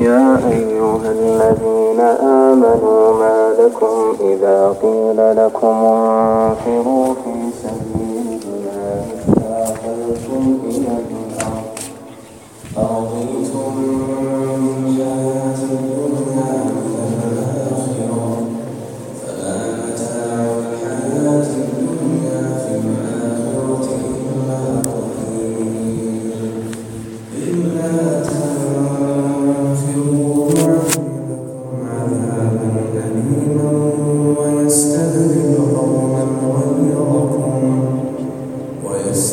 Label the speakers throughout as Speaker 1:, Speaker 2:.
Speaker 1: يا أيها الذين آمنوا ما لكم إذا قيل لكم انفروا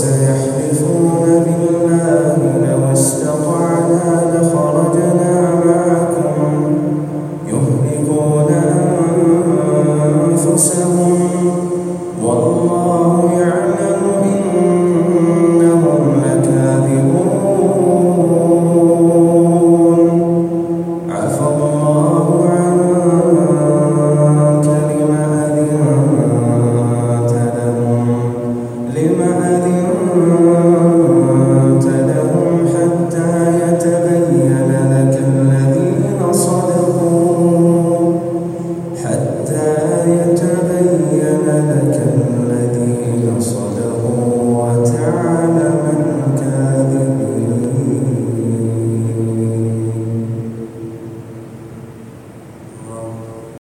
Speaker 2: وسيحلفون بالله لو استطعنا لخ